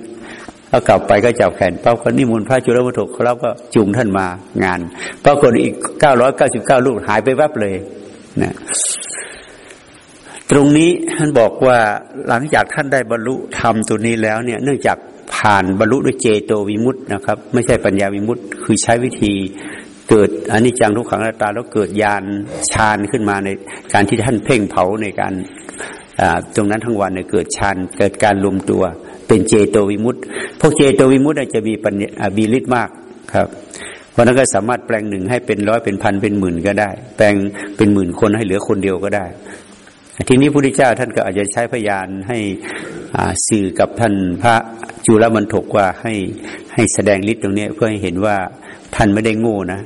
แล้วกลับไปก็จับแขนป้าคนนิมนต์พระจุลวัตถุเขารับก็จูงท่านมางานปรากฏอีกเก้าร้อยเก้าสิบเก้าลูกหายไปแวบเลยนะตรงนี้ท่านบอกว่าหลังจากท่านได้บรรลุธรรมตัวนี้แล้วเนี่ย เนื่องจากผ่านบรรลุด้วยเจโตวิมุตต์นะครับ ไม่ใช่ปัญญาวิมุตต์คือใช้วิธีเกิดอนิจจังทุกขังอนัตตาแล้วเกิดญาณฌานขึ้นมาในการที่ท่านเพ่งเผาในการตรงนั้นทั้งวันเนี่ยเกิดฌานเกิดการรวมตัว เป็นเจโตวิมุตต์พวกเจโตวิมุตต์จะมีปัญญาบีฤทธิ์มากครับ เพราะนั้นก็สามารถแปลงหนึ่งให้เป็นร้อยเป็นพันเป็นหมื่นก็ได้ แปลงเป็นหมื่นคนให้เหลือคนเดียวก็ได้ ทีนี้พระพุทธเจ้าท่านก็อาจจะใช้พยานให้สื่อกับท่านพระจุลมันถกว่าให้ให้แสดงฤทธิ์ตรงนี้เพื่อให้เห็นว่าท่านไม่ได้โง่นะ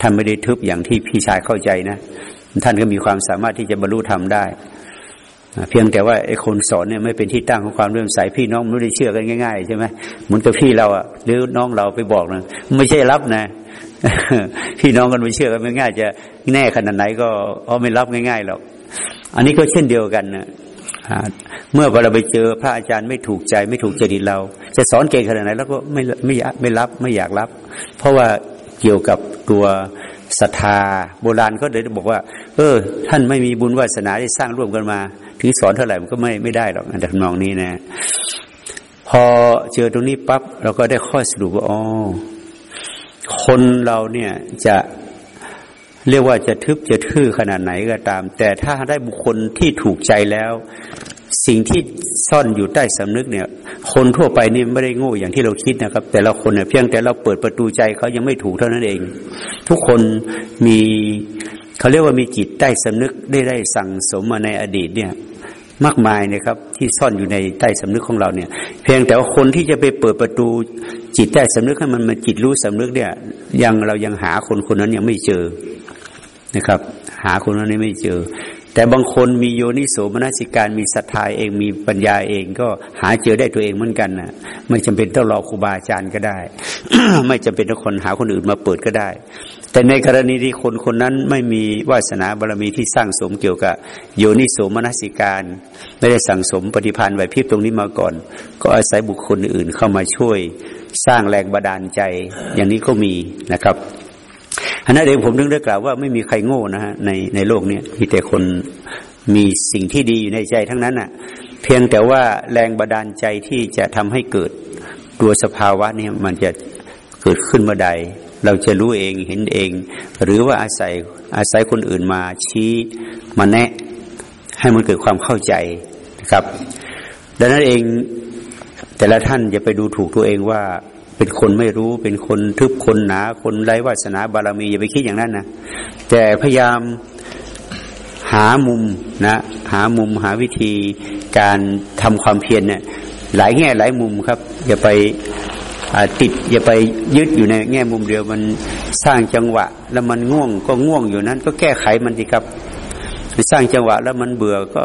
ท่านไม่ได้ทึบอย่างที่พี่ชายเข้าใจนะ ท่านก็มีความสามารถที่จะบรรลุธรรมได้ เพียงแต่ว่าไอ้คนสอนเนี่ยไม่เป็นที่ตั้งของความเรื่อมใสพี่น้องไม่ได้เชื่อกันง่ายๆใช่ไหมเหมือนกับพี่เราอะหรือน้องเราไปบอกนะไม่ใช่รับนะพี่น้องกันไม่เชื่อกันไม่ง่ายจะแน่ขนาดไหนก็เอาไม่รับง่ายๆหรอกอันนี้ก็เช่นเดียวกันนะเมื่อเราไปเจอพระอาจารย์ไม่ถูกใจไม่ถูกจริตเรา จะสอนเก่งขนาดไหนแล้วก็ไม่ไม่ไม่รับไม่อยากรับ เพราะว่าเกี่ยวกับตัวศรัทธาโบราณก็เลยบอกว่า เออ ท่านไม่มีบุญวาสนาได้สร้างร่วมกันมา ถึงสอนเท่าไหร่มันก็ไม่ไม่ได้หรอกแต่ทำนองนี้นะ พอเจอตรงนี้ปั๊บเราก็ได้ข้อสรุปว่าอ๋อคนเราเนี่ยจะเรียกว่าจะทึบจะทื่อขนาดไหนก็ตาม แต่ถ้าได้บุคคลที่ถูกใจแล้ว สิ่งที่ซ่อนอยู่ใต้สำนึกเนี่ย คนทั่วไปนี่ไม่ได้โง่อย่างที่เราคิดนะครับ แต่ละคนเนี่ยเพียงแต่เราเปิดประตูใจเขายังไม่ถูกเท่านั้นเอง ทุกคนมี เขาเรียกว่ามีจิตใต้สำนึกได้ได้สั่งสมมาในอดีตเนี่ย มากมายนะครับ ที่ซ่อนอยู่ในใต้สำนึกของเราเนี่ย เพียงแต่ว่าคนที่จะไปเปิดประตูจิตใต้สำนึกให้มันมาจิตรู้สำนึกเนี่ย ยังเรายังหาคนคนนั้นยังไม่เจอนะครับ หาคนนั้นไม่เจอ แต่บางคนมีโยนิโสมนสิการมีศรัทธาเองมีปัญญาเองก็หาเจอได้ตัวเองเหมือนกันนะไม่จำเป็นต้องรอครูบาอาจารย์ก็ได้ ไม่จำเป็นต้องคนหาคนอื่นมาเปิดก็ได้ แต่ในกรณีที่คนคนนั้นไม่มีวาสนาบารมีที่สร้างสมเกี่ยวกับ โยนิโสมนสิการ ไม่ได้สั่งสมปฏิพันธ์ไหวพริบตรงนี้มาก่อน ก็อาศัยบุคคลอื่นเข้ามาช่วยสร้างแรงบันดาลใจ อย่างนี้ก็มีนะครับอันนั้นเองผมนึกได้กล่าวว่าไม่มีใครโง่นะฮะในในโลกนี้มีแต่คนมีสิ่งที่ดีอยู่ในใจทั้งนั้นอะ เพียงแต่ว่าแรงบันดาลใจที่จะทำให้เกิดตัวสภาวะนี้มันจะเกิดขึ้นเมื่อใด เราจะรู้เองเห็นเอง หรือว่าอาศัยอาศัยคนอื่นมาชี้มาแนะ ให้มันเกิดความเข้าใจนะครับ ดังนั้นเองแต่ละท่านอย่าไปดูถูกตัวเองว่าเป็นคนไม่รู้เป็นคนทึบคนหนา คนไร้วาสนาบารมีอย่าไปคิดอย่างนั้นนะแต่พยายามหามุมนะ หามุมหาวิธีการทำความเพียรเนี่ยหลายแง่หลายมุมครับ อย่าไป ติดอย่าไปยึดอยู่ในแง่มุมเดียวมันสร้างจังหวะ แล้วมันง่วงก็ง่วงอยู่นั้น ก็แก้ไขมันดีครับสร้างจังหวะแล้วมันเบื่อก็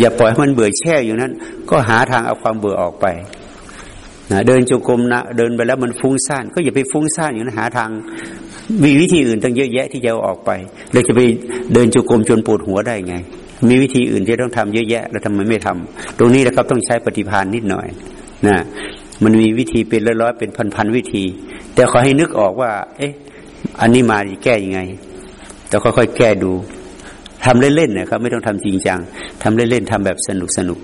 อย่าปล่อยให้มันเบื่อแช่อยู่นั้น ก็หาทางเอาความเบื่อออกไปนะเดินจงกรมนะเดินไปแล้วมันฟุ้งซ่านก็อย่าไปฟุ้งซ่านอยู่นะหาทางมีวิธีอื่นตั้งเยอะแยะที่จะเอาออกไปเราจะไปเดินจงกรมจนปวดหัวได้ไง มีวิธีอื่นที่ต้องทำเยอะแยะแล้วทำไมไม่ทำตรงนี้นะครับต้องใช้ปฏิภาณนิดหน่อยนะ มันมีวิธีเป็นร้อยๆเป็นพันๆวิธี แต่ขอให้นึกออกว่า เอ๊ะ อันนี้มาแก้ยังไงแต่ค่อยๆแก้ดูทำเล่นๆนะครับ ไม่ต้องทำจริงจังทำเล่นๆทำแบบสนุกสนุก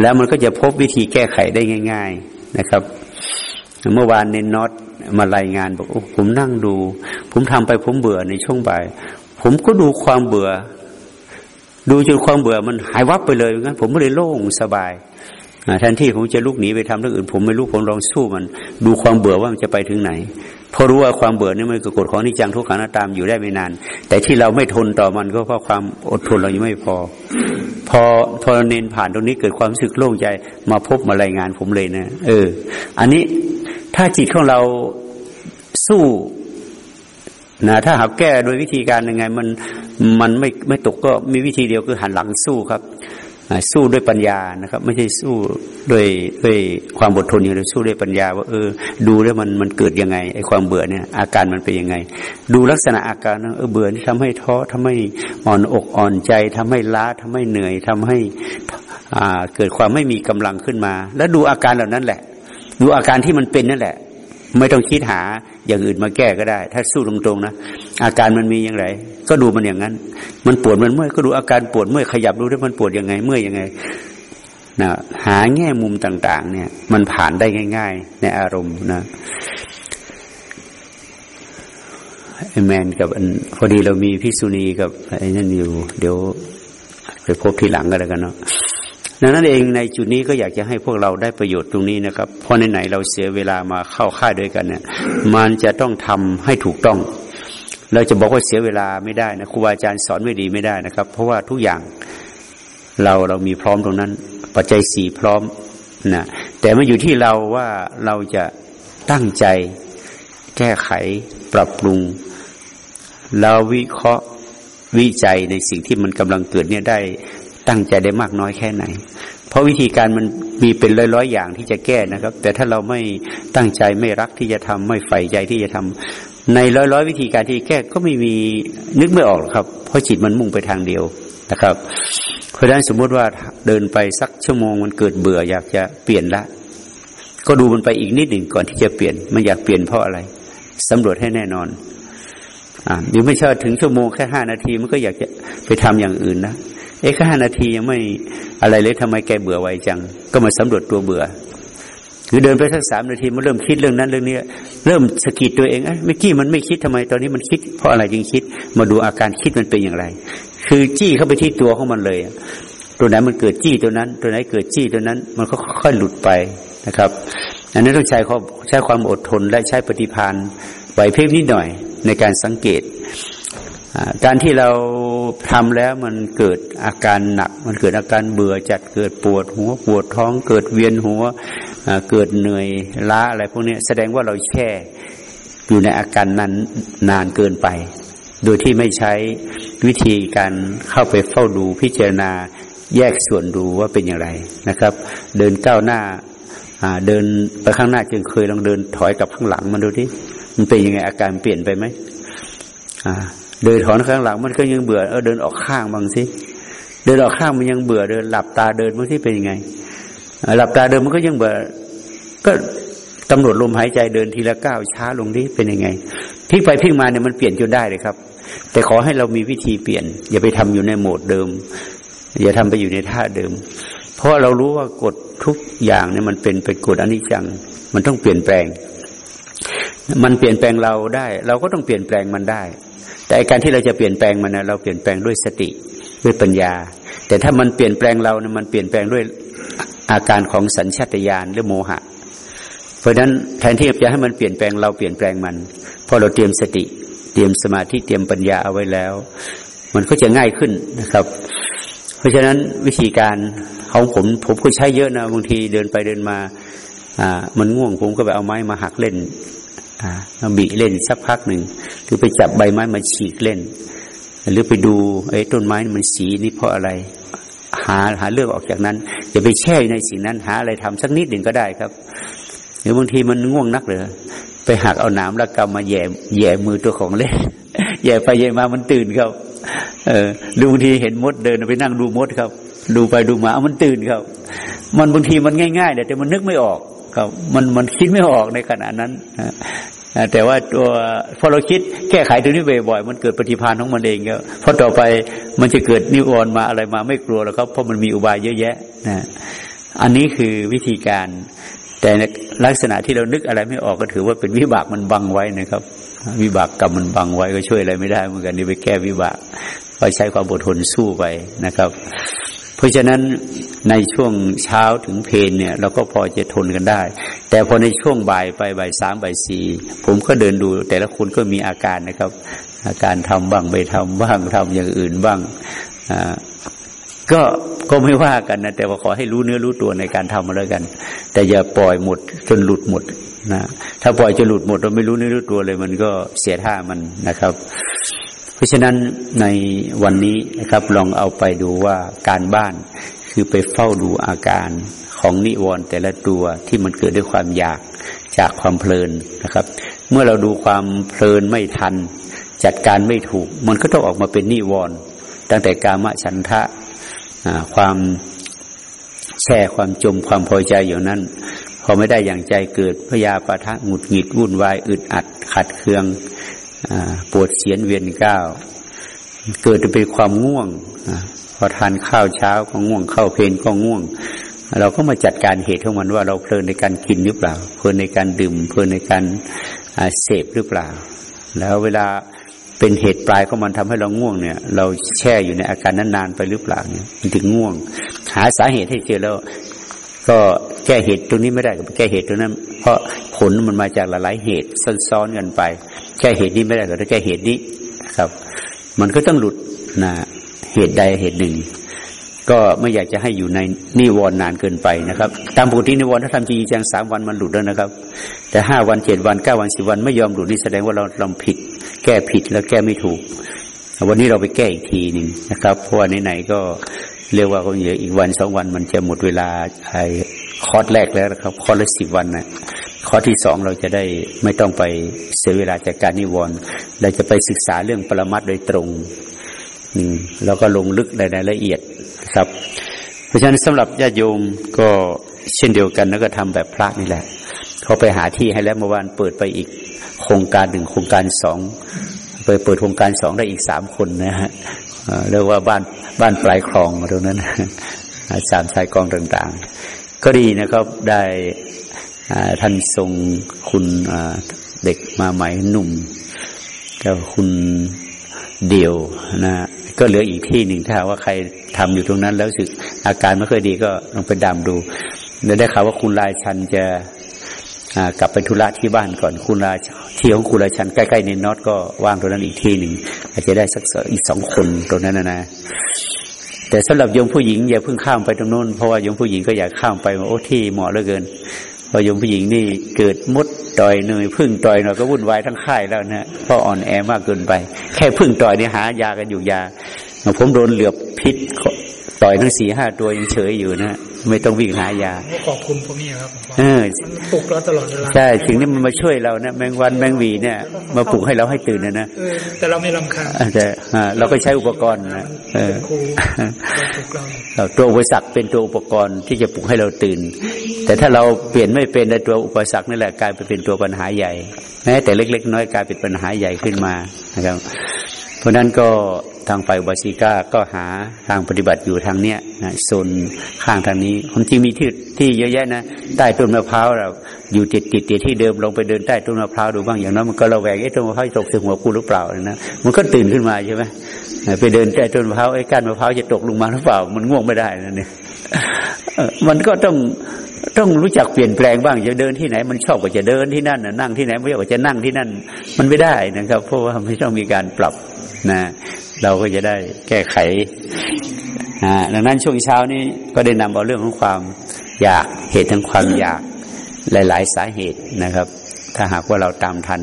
แล้วมันก็จะพบวิธีแก้ไขได้ง่าย ๆนะครับ เมื่อวานเนนน็อตมารายงานบอกโอ้ผมนั่งดู ผมทำไปผมเบื่อในช่วงบ่าย ผมก็ดูความเบื่อ ดูจนความเบื่อมันหายวับไปเลยงั้นผมไม่ได้โล่งสบาย แทนที่ผมจะลุกหนีไปทำเรื่องอื่น ผมไม่รู้ผมลองสู้มัน ดูความเบื่อว่ามันจะไปถึงไหนพอรู้ว่าความเบื่อนี่มันคือกฎของนิจังทุกขังนาตามอยู่ได้ไม่นาน แต่ที่เราไม่ทนต่อมันก็เพราะความอดทนเรายังไม่พอ พอพอเน้นผ่านตรงนี้เกิดความรู้สึกโล่งใจมาพบมารายงานผมเลยนะเออ อันนี้ถ้าจิตของเราสู้นะถ้าหากแก้โดยวิธีการยังไง มันมันไม่ไม่ตกก็มีวิธีเดียวคือหันหลังสู้ครับ สู้ด้วยปัญญานะครับ ไม่ใช่สู้ด้วยด้วยความอดทนอย่างเดียวสู้ด้วยปัญญา ว่าเออ ดูแล้วมันมันเกิดยังไงไอ้ความเบื่อเนี่ย อาการมันเป็นยังไง ดูลักษณะอาการเออเบื่อที่ทำให้ท้อทำให้อ่อนอกอ่อนใจทำให้ล้าทำให้เหนื่อยทำให้อ่าเกิดความไม่มีกำลังขึ้นมา แล้วดูอาการเหล่านั้นแหละ ดูอาการที่มันเป็นนั่นแหละ ไม่ต้องคิดหาอย่างอื่นมาแก้ก็ได้ ถ้าสู้ตรงๆนะอาการมันมีอย่างไร ก็ดูมันอย่างนั้น มันปวดมันเมื่อยก็ดูอาการปวดเมื่อยขยับดูด้วยมันปวดยังไงเมื่อยยังไงนะหาแง่มุมต่าง ๆ เนี่ย มันผ่านได้ง่าย ๆ ในอารมณ์นะไอแมนกับพอดีเรามีพิษุณีกับไอ้นั่นอยู่ เดี๋ยวไปพบทีหลังก็แล้วกันเนาะ ดังนั้นเองในจุดนี้ก็อยากจะให้พวกเราได้ประโยชน์ตรงนี้นะครับ เพราะไหนๆเราเสียเวลามาเข้าค่ายด้วยกันเนี่ย มันจะต้องทำให้ถูกต้อง เราจะบอกว่าเสียเวลาไม่ได้นะครูบาอาจารย์สอนไม่ดีไม่ได้นะครับ เพราะว่าทุกอย่างเราเรามีพร้อมตรงนั้น ปัจจัยสี่พร้อมนะแต่มันอยู่ที่เราว่าเราจะตั้งใจแก้ไขปรับปรุง เราวิเคราะห์วิจัยในสิ่งที่มันกำลังเกิดเนี่ยได้ ตั้งใจได้มากน้อยแค่ไหน เพราะวิธีการมันมีเป็นร้อยๆอยอย่างที่จะแก้นะครับ แต่ถ้าเราไม่ตั้งใจไม่รักที่จะทำไม่ใฝ่ใจที่จะทำในร้อยๆวิธีการที่แก้ก็ไม่มีนึกไม่ออกครับ เพราะจิตมันมุ่งไปทางเดียวนะครับ เพราะฉะนั้นสมมติว่าเดินไปสักชั่วโมงมันเกิดเบื่ออยากจะเปลี่ยนละ ก็ดูมันไปอีกนิดหนึ่งก่อนที่จะเปลี่ยนมันอยากเปลี่ยนเพราะอะไรสำรวจให้แน่นอนอ่าหรือไม่ใช่ถึงชั่วโมงแค่ห้านาทีมันก็อยากจะไปทำอย่างอื่นนะ เอ๊ะแค่ห้านาทียังไม่อะไรเลยทำไมแกเบื่อไวจัง ก็มาสำรวจตัวเบื่อหรือเดินไปสักสามนาทีมันเริ่มคิดเรื่องนั้นเรื่องนี้ เริ่มสกิดตัวเองเอ้เมื่อกี้มันไม่คิดทำไมตอนนี้มันคิด เพราะอะไรจึงคิด มาดูอาการคิดมันเป็นอย่างไร คือจี้เข้าไปที่ตัวของมันเลย ตัวไหนมันเกิดจี้ตัวนั้น ตัวไหนเกิดจี้ตัวนั้น มันก็ค่อยหลุดไปนะครับ อันนี้นต้องใช้ความใช้ความอดทนและใช้ปฏิพานไหวเพบนิดหน่อยในการสังเกต การที่เราทำแล้วมันเกิดอาการหนัก มันเกิดอาการเบื่อจัดเกิดปวดหัวปวดท้อง เกิดเวียนหัวเกิดเหนื่อยล้าอะไรพวกนี้แสดงว่าเราแช่อยู่ในอาการนั้นนานเกินไป โดยที่ไม่ใช้วิธีการเข้าไปเฝ้าดูพิจารณาแยกส่วนดูว่าเป็นอย่างไรนะครับ เดินก้าวหน้าเดินไปข้างหน้าจึงเคยลองเดินถอยกับข้างหลังมันดูที่มันเป็นยังไงอาการเปลี่ยนไปไหม เดินถอนข้างหลังมันก็ยังเบื่อเออเดินออกข้างบางสิเดินออกข้างมันยังเบื่อเดินหลับตาเดินบางที่เป็นยังไงหลับตาเดินมันก็ยังเบื่อ ก็กำหนดลมหายใจเดินทีละก้าวช้าลงที่เป็นยังไงพลิกไปพลิกมาเนี่ยมันเปลี่ยนจนได้เลยครับ แต่ขอให้เรามีวิธีเปลี่ยน อย่าไปทำอยู่ในโหมดเดิม อย่าทำไปอยู่ในท่าเดิม เพราะเรารู้ว่ากฎทุกอย่างเนี่ยมันเป็นเป็นกฎอนิจจัง มันต้องเปลี่ยนแปลง มันเปลี่ยนแปลงเราได้ เราก็ต้องเปลี่ยนแปลงมันได้ แต่การที่เราจะเปลี่ยนแปลงมันนะเราเปลี่ยนแปลงด้วยสติด้วยปัญญา แต่ถ้ามันเปลี่ยนแปลงเรานะมันเปลี่ยนแปลงด้วยอาการของสัญชาตญาณหรือโมหะ เพราะฉะนั้นแทนที่จะให้มันเปลี่ยนแปลงเราเปลี่ยนแปลงมันพอเราเตรียมสติ เตรียมสมาธิเตรียมปัญญาเอาไว้แล้ว มันก็จะง่ายขึ้นนะครับ เพราะฉะนั้นวิธีการของผมผมก็ใช้เยอะนะบางทีเดินไปเดินมา อ่า มันง่วงผมก็ไปเอาไม้มาหักเล่น มาบีเล่นสักพักหนึ่ง หรือไปจับใบไม้มาฉีกเล่น หรือไปดูไอ้ต้นไม้มันสีนี่เพราะอะไร หาหาเรื่องออกจากนั้นอย่าไปแช่ในสิ่งนั้น หาอะไรทำสักนิดหนึ่งก็ได้ครับ หรือบางทีมันง่วงนักเลยไปหักเอาหนามแล้วกำมาแย่แย่มือตัวของเล่นแย่ไปแย่มามันตื่นครับ เออดูบางทีเห็นมดเดินไปนั่งดูมดครับ ดูไปดูมามันตื่นครับ มันบางทีมันง่ายๆแต่มันนึกไม่ออก ครับมันมันคิดไม่ออกในขณะนั้นแต่ว่าตัวพอเราคิดแก้ไขตัวนี้บ่อยๆมันเกิดปฏิภาณของมันเองก็พอต่อไปมันจะเกิดนิวรณ์มาอะไรมาไม่กลัวแล้วครับเพราะมันมีอุบายเยอะแยะนะอันนี้คือวิธีการ แต่ลักษณะที่เรานึกอะไรไม่ออกก็ถือว่าเป็นวิบากมันบังไว้นะครับ วิบากกรรมมันบังไว้ก็ช่วยอะไรไม่ได้เหมือนกันนี่ไปแก้วิบากก็ใช้ความอดทนสู้ไปนะครับ เพราะฉะนั้นในช่วงเช้าถึงเพลนเนี่ย เราก็พอจะทนกันได้ แต่พอในช่วงบ่ายไปบ่ายสามบ่ายสี่ผมก็เดินดู แต่ละคนก็มีอาการนะครับ อาการทำบ้างไม่ทำบ้างทำอย่างอื่นบ้างอ่าก็ก็ไม่ว่ากันนะแต่ว่าขอให้รู้เนื้อรู้ตัวในการทำมาแล้วกัน แต่อย่าปล่อยหมดจนหลุดหมดนะถ้าปล่อยจนหลุดหมดเราไม่รู้เนื้อรู้ตัวเลย มันก็เสียท่ามันนะครับ เพราะฉะนั้นในวันนี้นะครับลองเอาไปดูว่าการบ้านคือไปเฝ้าดูอาการของนิวรณ์แต่ละตัวที่มันเกิดด้วยความอยากจากความเพลินนะครับ เมื่อเราดูความเพลินไม่ทัน จัดการไม่ถูก มันก็ต้องออกมาเป็นนิวรณ์ตั้งแต่กามฉันทะความแช่ความจมความพอใจอยู่นั้น พอไม่ได้อย่างใจเกิดพยาปะทะหงุดหงิดวุ่นวายอึดอัดขัดเคือง ปวดเสียนเวียนก้าวเกิดเป็นความง่วงอพอทานข้าวเช้าก็ง่วงเข้าเพลนก็ง่วง เราก็มาจัดการเหตุของมันว่าเราเพลินในการกินหรือเปล่า เพลินในการดื่ม เพลินในการเสพหรือเปล่า แล้วเวลาเป็นเหตุปลายของมันทำให้เราง่วงเนี่ย เราแช่อยู่ในอาการนั้นนานไปหรือเปล่าเนี่ยมันถึงง่วง หาสาเหตุให้เจอแล้วก็ แก้เหตุตรงนี้ไม่ได้ก็แก้เหตุตรงนั้น เพราะผลมันมาจากหลาย ๆ เหตุซ้อนๆกันไป แก้เหตุนี้ไม่ได้ก็ต้องแก้เหตุนี้ครับ มันก็ต้องหลุดนะเหตุใดเหตุหนึ่ง ก็ไม่อยากจะให้อยู่ในนิวรณ์นานเกินไปนะครับ ตามปกตินิวรณ์ถ้าทำจริงจังสามวันมันหลุดแล้วนะครับ แต่ห้าวันเจ็ดวันเก้าวันสิบวันไม่ยอมหลุดนี่แสดงว่าเราเราผิด แก้ผิดแล้วแก้ไม่ถูก วันนี้เราไปแก้อีกทีหนึ่งนะครับ เพราะว่าไหนๆก็เรียกว่าก็เหลืออีกวันสองวันมันจะหมดเวลาไอ คอร์สแรกแล้วนะครับ คอร์สละสิบวันนะคอร์สที่สองเราจะได้ไม่ต้องไปเสียเวลาจากการนิวรณ์เราจะไปศึกษาเรื่องปรมัตโดยตรง อืมแล้วก็ลงลึกในรายละเอียดครับ เพราะฉะนั้นสำหรับญาติโยมก็เช่นเดียวกันแล้วก็ทำแบบพระนี่แหละ เขาไปหาที่ให้แล้วเมื่อวานเปิดไปอีก โครงการหนึ่งโครงการสองไปเปิดโครงการสองได้อีกสามคนนะฮะเรียกว่าบ้านบ้านปลายคลองตรงนั้นสามชายกองต่าง ๆ ก็ดีนะครับได้ท่านทรงคุณเด็กมาใหม่หนุ่มก็คุณเดียวนะก็เหลืออีกที่หนึ่งถ้าว่าใครทำอยู่ตรงนั้น แล้วสึกอาการไม่ค่อยดีก็ลองไปดำดูแล้วได้ข่าวว่าคุณลายชันจะกลับไปธุระที่บ้านก่อน คุณราที่ของคุณรายชันใกล้ๆในน็อตก็ว่างตรงนั้นอีกที่หนึ่งอาจจะได้สักอีกสองคนตรงนั้นนะนะ แต่สำหรับโยมผู้หญิงอย่าเพิ่งข้ามไปตรงโน้นเพราะว่าโยมผู้หญิงก็อยากข้ามไปว่าโอ้ที่เหมาะเหลือเกินพอโยมผู้หญิงนี่เกิดมดต่อยเนยพึ่งต่อยหน่อยก็วุ่นวายทั้งค่ายแล้วนะเพราะอ่อนแอมากเกินไป แค่พึ่งต่อยนี่หายากันอยู่ยา ผมโดนเหลือบพิษต่อยทั้งสี่ห้าตัวยังเฉยอยู่นะ ไม่ต้องวิ่งหายาขอบคุณพวกนี้ครับเออปลุกเราตลอดเวลาใช่ถึงนี้มันมาช่วยเรานะแมงวันแมงวีเนี่ย มาปลุกให้เราให้ตื่นนะนะแต่เราไม่ลำคาญแต่เราก็ใช้อุปกรณ์นะเออตัวอุปสรรคเป็นตัวอุปกรณ์ที่จะปลุกให้เราตื่น แต่ถ้าเราเปลี่ยนไม่เป็นในตัวอุปสรรคนั่นแหละกลายไปเป็นตัวปัญหาใหญ่แม้แต่เล็ก ๆ น้อยกลายเป็นปัญหาใหญ่ขึ้นมานะครับ เพราะนั้นก็ ทางฝ่ายอุบาสิก้าก็หาทางปฏิบัติอยู่ทางเนี้ยนะโซนข้างทางนี้คนจริงมีที่ที่เยอะแยะนะใต้ต้นมะพร้าวเราอยู่ติดติดติดที่เดิมลงไปเดินใต้ต้นมะพร้าวดูบ้างอย่างนั้นมันก็ราแหวกไอ้ต้นมะพร้าวตกใส่หัวกูหรือเปล่านะมันก็ตื่นขึ้นมาใช่ไหมไปเดินใต้ต้นมะพร้าวไอ้ก้านมะพร้าวจะตกลงมาหรือเปล่า มันง่วงไม่ได้นะเนี่ยมันก็ต้องต้องรู้จักเปลี่ยนแปลงบ้างจะเดินที่ไหน มันชอบก็จะเดินที่นั่นนั่งที่ไหนไม่ชอบก็จะนั่งที่นั่น มันไม่ได้นะครับ เพราะว่าไม่ต้องมีการปรับนะ เราก็จะได้แก้ไขดังนั้นช่วงเช้านี้ก็ได้นำเอาเรื่องของความอยากเหตุทั้งความอยากหลาย ๆ สาเหตุนะครับ ถ้าหากว่าเราตามทัน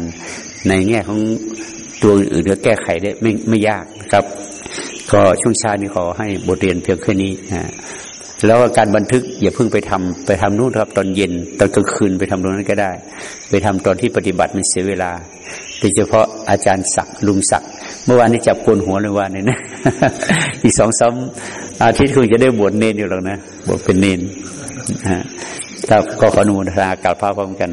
ในแง่ของตัวอื่นก็แก้ไขได้ไม่ไม่ยากครับ ก็ช่วงเช้านี้ขอให้บทเรียนเพียงแค่นี้นะแล้วการบันทึกอย่าเพิ่งไปทำไปทำนู่นครับ ตอนเย็นตอนกลางคืนไปทำตรงนั้นก็ได้ ไปทำตอนที่ปฏิบัติมันเสียเวลาโดยเฉพาะอาจารย์ศักดิ์ลุงศักดิ์ เมื่อวานนี้จับโกนหัวเลยวันนี้นะ อีกสองสามอาทิตย์คงจะได้บวชเนนอยู่หรอกนะบวชเป็นเนนฮะก็ขออนุโมทนากล่าวพระพร้อมกัน